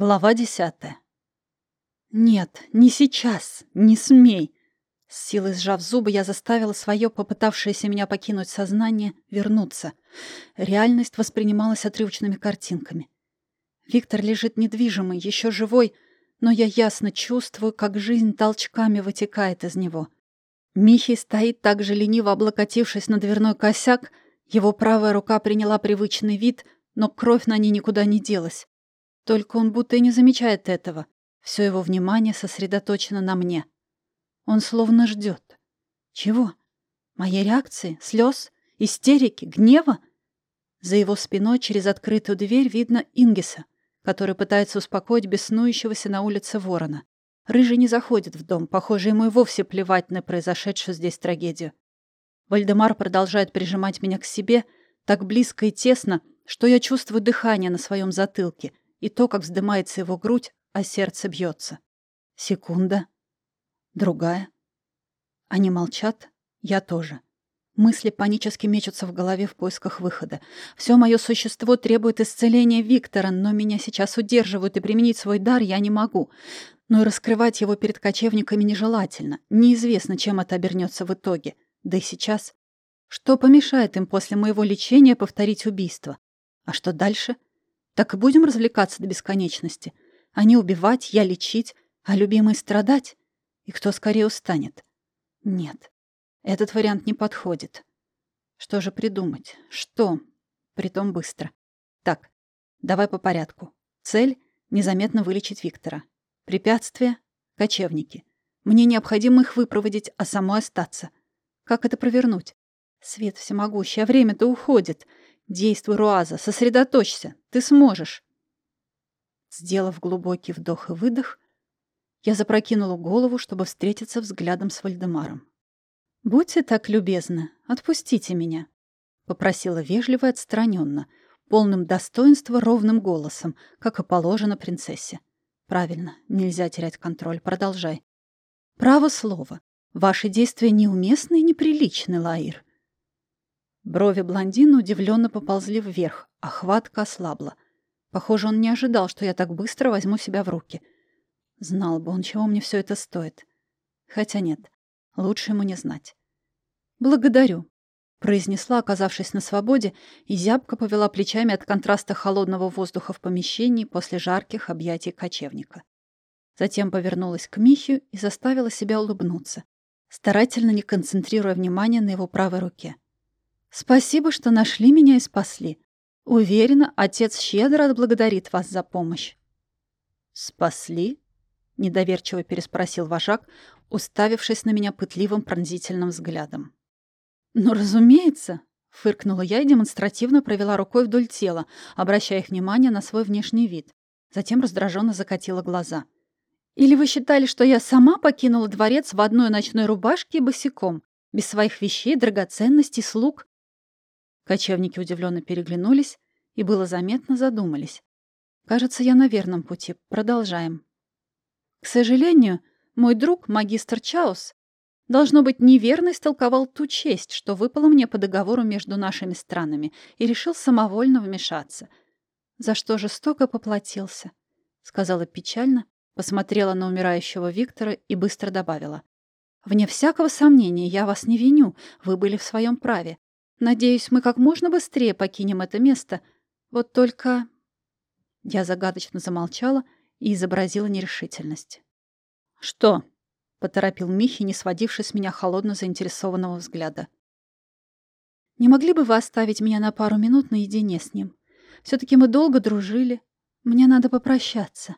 Глава десятая. «Нет, не сейчас, не смей!» С силой сжав зубы, я заставила свое, попытавшееся меня покинуть сознание, вернуться. Реальность воспринималась отрывочными картинками. Виктор лежит недвижимый, еще живой, но я ясно чувствую, как жизнь толчками вытекает из него. Михей стоит так же лениво облокотившись на дверной косяк, его правая рука приняла привычный вид, но кровь на ней никуда не делась. Только он будто и не замечает этого. Все его внимание сосредоточено на мне. Он словно ждет. Чего? Моей реакции? Слез? Истерики? Гнева? За его спиной через открытую дверь видно Ингиса, который пытается успокоить беснующегося на улице ворона. Рыжий не заходит в дом, похоже, ему и вовсе плевать на произошедшую здесь трагедию. Вальдемар продолжает прижимать меня к себе так близко и тесно, что я чувствую дыхание на своем затылке и то, как вздымается его грудь, а сердце бьется. Секунда. Другая. Они молчат, я тоже. Мысли панически мечутся в голове в поисках выхода. Все мое существо требует исцеления Виктора, но меня сейчас удерживают, и применить свой дар я не могу. Но и раскрывать его перед кочевниками нежелательно. Неизвестно, чем это обернется в итоге. Да и сейчас. Что помешает им после моего лечения повторить убийство? А что дальше? Так и будем развлекаться до бесконечности. Они убивать, я лечить, а любимый страдать? И кто скорее устанет? Нет, этот вариант не подходит. Что же придумать? Что? Притом быстро. Так, давай по порядку. Цель — незаметно вылечить Виктора. Препятствие — кочевники. Мне необходимо их выпроводить, а самой остаться. Как это провернуть? Свет всемогущий, а время-то уходит. Действуй, Руаза, сосредоточься. Ты сможешь. Сделав глубокий вдох и выдох, я запрокинула голову, чтобы встретиться взглядом с Вальдемаром. «Будьте так любезны, отпустите меня», — попросила вежливо и отстраненно, полным достоинства ровным голосом, как и положено принцессе. «Правильно, нельзя терять контроль. Продолжай». «Право слово. Ваши действия неуместны и неприличны, Лаир. Брови блондина удивленно поползли вверх, а хватка ослабла. Похоже, он не ожидал, что я так быстро возьму себя в руки. Знал бы он, чего мне все это стоит. Хотя нет, лучше ему не знать. «Благодарю», — произнесла, оказавшись на свободе, и зябко повела плечами от контраста холодного воздуха в помещении после жарких объятий кочевника. Затем повернулась к Михе и заставила себя улыбнуться, старательно не концентрируя внимание на его правой руке. Спасибо, что нашли меня и спасли. Уверена, отец щедро отблагодарит вас за помощь. Спасли? Недоверчиво переспросил вожак, уставившись на меня пытливым пронзительным взглядом. «Ну, разумеется!» — фыркнула я и демонстративно провела рукой вдоль тела, обращая их внимание на свой внешний вид. Затем раздраженно закатила глаза. «Или вы считали, что я сама покинула дворец в одной ночной рубашке и босиком, без своих вещей, драгоценностей, слуг? Кочевники удивленно переглянулись и было заметно задумались. Кажется, я на верном пути. Продолжаем. К сожалению, мой друг, магистр Чаус, должно быть, неверно истолковал ту честь, что выпала мне по договору между нашими странами, и решил самовольно вмешаться. За что жестоко поплатился, — сказала печально, посмотрела на умирающего Виктора и быстро добавила. «Вне всякого сомнения, я вас не виню, вы были в своем праве. Надеюсь, мы как можно быстрее покинем это место. Вот только...» Я загадочно замолчала и изобразила нерешительность. «Что?» — поторопил Михи, не сводивший с меня холодно заинтересованного взгляда. «Не могли бы вы оставить меня на пару минут наедине с ним? все таки мы долго дружили. Мне надо попрощаться».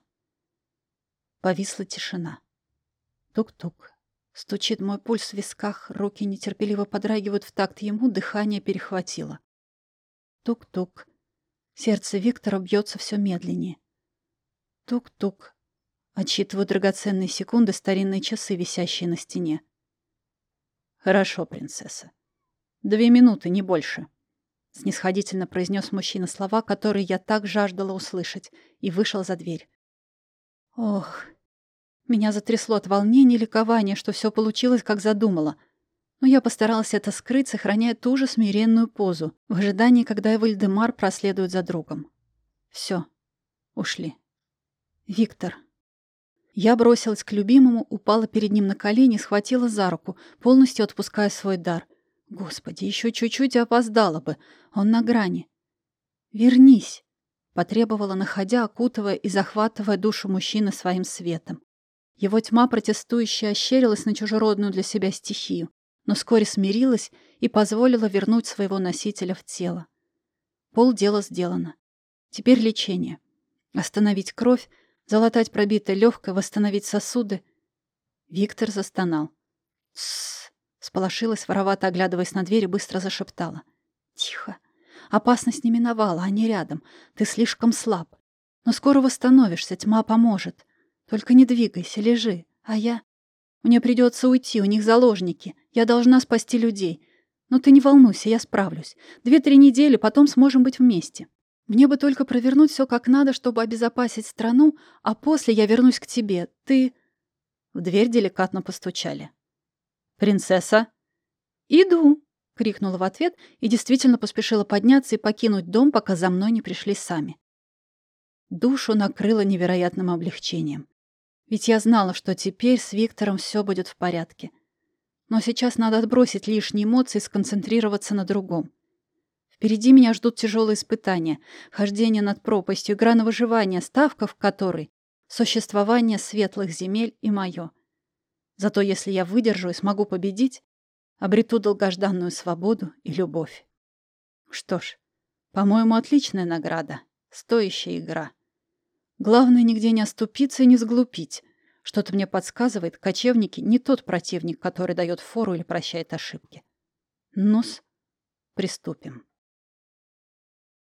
Повисла тишина. Тук-тук. Стучит мой пульс в висках, руки нетерпеливо подрагивают в такт ему, дыхание перехватило. Тук-тук. Сердце Виктора бьется все медленнее. Тук-тук. Отсчитываю драгоценные секунды старинные часы, висящие на стене. «Хорошо, принцесса. Две минуты, не больше», — снисходительно произнес мужчина слова, которые я так жаждала услышать, и вышел за дверь. Ох, меня затрясло от волнения и ликования, что все получилось, как задумала. Но я постаралась это скрыть, сохраняя ту же смиренную позу, в ожидании, когда Эвальдемар проследует за другом. Все, ушли. Виктор. Я бросилась к любимому, упала перед ним на колени, схватила за руку, полностью отпуская свой дар. Господи, еще чуть-чуть и опоздала бы. Он на грани. «Вернись!» — потребовала, находя, окутывая и захватывая душу мужчины своим светом. Его тьма протестующая ощерилась на чужеродную для себя стихию, но вскоре смирилась и позволила вернуть своего носителя в тело. Пол дела сделано. Теперь лечение. Остановить кровь, залатать пробитое легкое, восстановить сосуды. Виктор застонал. «Тссс!» — сполошилась, воровато оглядываясь на дверь и быстро зашептала. «Тихо. Опасность не миновала, они рядом. Ты слишком слаб. Но скоро восстановишься, тьма поможет. Только не двигайся, лежи. А я... Мне придется уйти, у них заложники. Я должна спасти людей. Но ты не волнуйся, я справлюсь. Две-три недели, потом сможем быть вместе. Мне бы только провернуть все как надо, чтобы обезопасить страну, а после я вернусь к тебе. Ты...» В дверь деликатно постучали. «Принцесса?» «Иду!» — крикнула в ответ и действительно поспешила подняться и покинуть дом, пока за мной не пришли сами. Душу накрыло невероятным облегчением. Ведь я знала, что теперь с Виктором все будет в порядке. Но сейчас надо отбросить лишние эмоции и сконцентрироваться на другом. Впереди меня ждут тяжелые испытания, хождение над пропастью, игра на выживание, ставка в которой — существование светлых земель и мое. Зато если я выдержу и смогу победить, обрету долгожданную свободу и любовь. Что ж, по-моему, отличная награда, стоящая игра. Главное, нигде не оступиться и не сглупить. Что-то мне подсказывает, кочевники не тот противник, который дает фору или прощает ошибки. Нус, приступим.